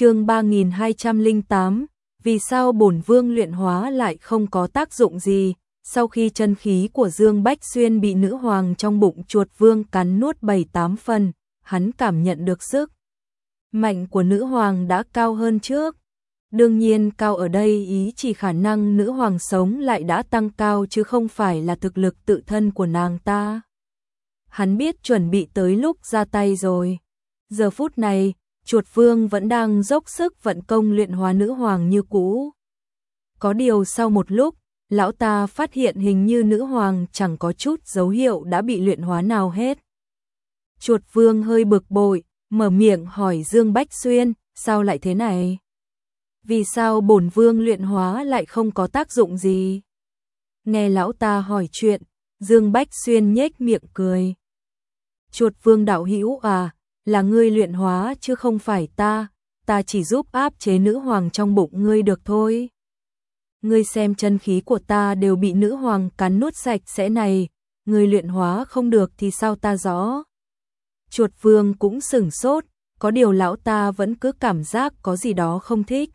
chương 3208, vì sao bổn vương luyện hóa lại không có tác dụng gì, sau khi chân khí của Dương Bách Xuyên bị nữ hoàng trong bụng chuột vương cắn nuốt bảy tám phần, hắn cảm nhận được sức mạnh của nữ hoàng đã cao hơn trước. Đương nhiên cao ở đây ý chỉ khả năng nữ hoàng sống lại đã tăng cao chứ không phải là thực lực tự thân của nàng ta. Hắn biết chuẩn bị tới lúc ra tay rồi. Giờ phút này, chuột vương vẫn đang dốc sức vận công luyện hóa nữ hoàng như cũ. Có điều sau một lúc, lão ta phát hiện hình như nữ hoàng chẳng có chút dấu hiệu đã bị luyện hóa nào hết. Chuột vương hơi bực bội, mở miệng hỏi Dương Bách Xuyên, sao lại thế này? Vì sao bổn vương luyện hóa lại không có tác dụng gì? Nghe lão ta hỏi chuyện, Dương Bách Xuyên nhếch miệng cười. Chuột vương đạo hữu à, là ngươi luyện hóa chứ không phải ta, ta chỉ giúp áp chế nữ hoàng trong bụng ngươi được thôi. Ngươi xem chân khí của ta đều bị nữ hoàng cắn nuốt sạch sẽ này, ngươi luyện hóa không được thì sao ta rõ. Chuột vương cũng sửng sốt, có điều lão ta vẫn cứ cảm giác có gì đó không thích.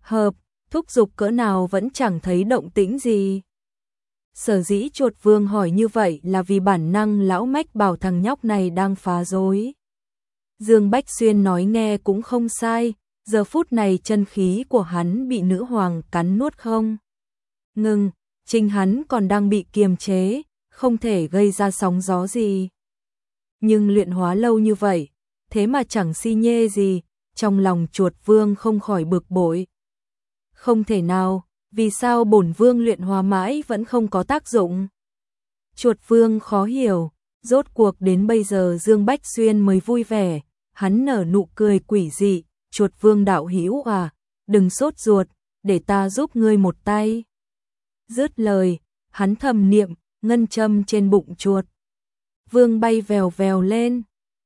Hợp, thúc giục cỡ nào vẫn chẳng thấy động tĩnh gì. Sở dĩ chuột vương hỏi như vậy là vì bản năng lão mách bảo thằng nhóc này đang phá rối. Dương Bách Xuyên nói nghe cũng không sai, giờ phút này chân khí của hắn bị nữ hoàng cắn nuốt không. Ngừng, chính hắn còn đang bị kiềm chế, không thể gây ra sóng gió gì. Nhưng luyện hóa lâu như vậy, thế mà chẳng si nhê gì, trong lòng chuột vương không khỏi bực bội. Không thể nào, vì sao bổn vương luyện hóa mãi vẫn không có tác dụng? Chuột vương khó hiểu, rốt cuộc đến bây giờ Dương Bách Xuyên mới vui vẻ, hắn nở nụ cười quỷ dị, chuột vương đạo hữu à, đừng sốt ruột, để ta giúp ngươi một tay. Dứt lời, hắn thầm niệm, ngân châm trên bụng chuột. Vương bay vèo vèo lên,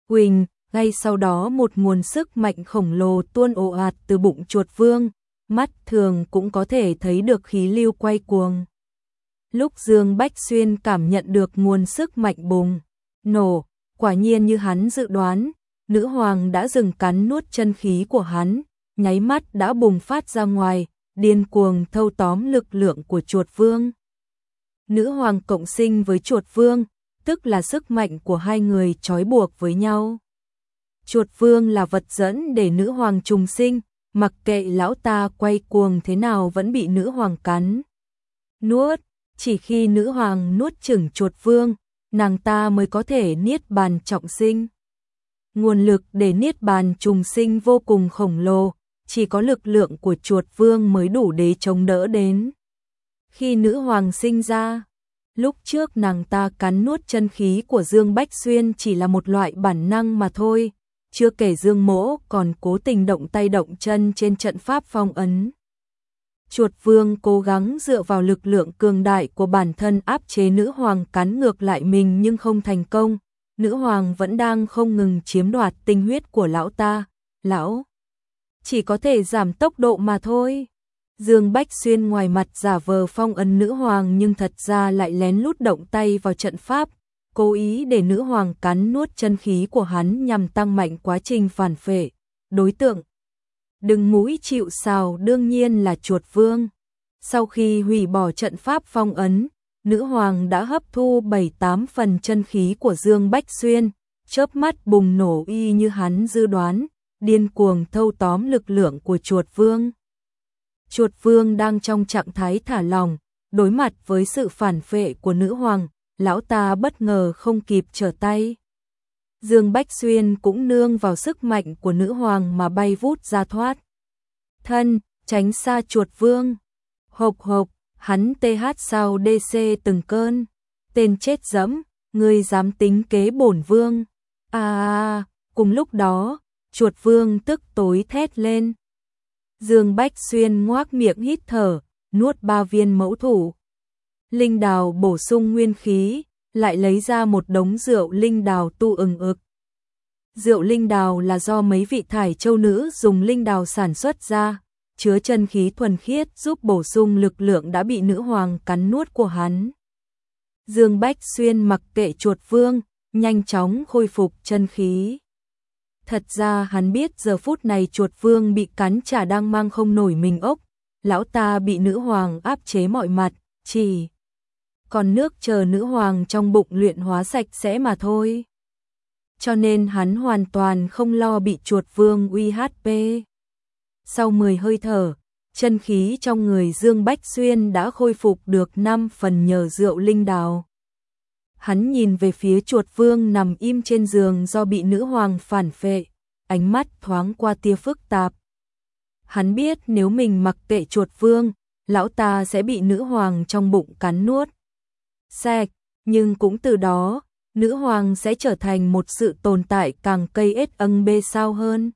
huỳnh, ngay sau đó một nguồn sức mạnh khổng lồ tuôn ồ ạt từ bụng chuột vương, mắt thường cũng có thể thấy được khí lưu quay cuồng. Lúc Dương Bách Xuyên cảm nhận được nguồn sức mạnh bùng, nổ, quả nhiên như hắn dự đoán, nữ hoàng đã dừng cắn nuốt chân khí của hắn, nháy mắt đã bùng phát ra ngoài, điên cuồng thâu tóm lực lượng của chuột vương. Nữ hoàng cộng sinh với chuột vương, tức là sức mạnh của hai người trói buộc với nhau. Chuột vương là vật dẫn để nữ hoàng trùng sinh, mặc kệ lão ta quay cuồng thế nào vẫn bị nữ hoàng cắn. Nuốt, chỉ khi nữ hoàng nuốt chửng chuột vương, nàng ta mới có thể niết bàn trọng sinh. Nguồn lực để niết bàn trùng sinh vô cùng khổng lồ, chỉ có lực lượng của chuột vương mới đủ để chống đỡ đến. Khi nữ hoàng sinh ra, lúc trước nàng ta cắn nuốt chân khí của Dương Bách Xuyên chỉ là một loại bản năng mà thôi, chưa kể Dương Mỗ còn cố tình động tay động chân trên trận pháp phong ấn. Chuột vương cố gắng dựa vào lực lượng cường đại của bản thân áp chế nữ hoàng cắn ngược lại mình nhưng không thành công, nữ hoàng vẫn đang không ngừng chiếm đoạt tinh huyết của lão ta, lão chỉ có thể giảm tốc độ mà thôi. Dương Bách Xuyên ngoài mặt giả vờ phong ấn nữ hoàng nhưng thật ra lại lén lút động tay vào trận pháp, cố ý để nữ hoàng cắn nuốt chân khí của hắn nhằm tăng mạnh quá trình phản phệ. Đối tượng Đừng mũi chịu sào đương nhiên là chuột vương. Sau khi hủy bỏ trận pháp phong ấn, nữ hoàng đã hấp thu 7-8 phần chân khí của Dương Bách Xuyên, chớp mắt bùng nổ y như hắn dự đoán, điên cuồng thâu tóm lực lượng của chuột vương. Chuột vương đang trong trạng thái thả lòng, đối mặt với sự phản phệ của nữ hoàng, lão ta bất ngờ không kịp trở tay. Dương Bách Xuyên cũng nương vào sức mạnh của nữ hoàng mà bay vút ra thoát. Thân, tránh xa chuột vương. Hộp hộp, hắn TH sau DC từng cơn. Tên chết dẫm, ngươi dám tính kế bổn vương. À, à, à, à, cùng lúc đó, chuột vương tức tối thét lên. Dương Bách Xuyên ngoác miệng hít thở, nuốt ba viên mẫu thủ. Linh đào bổ sung nguyên khí, lại lấy ra một đống rượu linh đào tu ừng ực. Rượu linh đào là do mấy vị thải châu nữ dùng linh đào sản xuất ra, chứa chân khí thuần khiết giúp bổ sung lực lượng đã bị nữ hoàng cắn nuốt của hắn. Dương Bách Xuyên mặc kệ chuột vương, nhanh chóng khôi phục chân khí. Thật ra hắn biết giờ phút này chuột vương bị cắn chả đang mang không nổi mình ốc, lão ta bị nữ hoàng áp chế mọi mặt, chỉ còn nước chờ nữ hoàng trong bụng luyện hóa sạch sẽ mà thôi. Cho nên hắn hoàn toàn không lo bị chuột vương uy HP. Sau 10 hơi thở, chân khí trong người Dương Bách Xuyên đã khôi phục được 5 phần nhờ rượu linh đào. Hắn nhìn về phía chuột vương nằm im trên giường do bị nữ hoàng phản phệ, ánh mắt thoáng qua tia phức tạp. Hắn biết nếu mình mặc kệ chuột vương, lão ta sẽ bị nữ hoàng trong bụng cắn nuốt. Sạch, nhưng cũng từ đó, nữ hoàng sẽ trở thành một sự tồn tại càng cây ết âng bê sao hơn.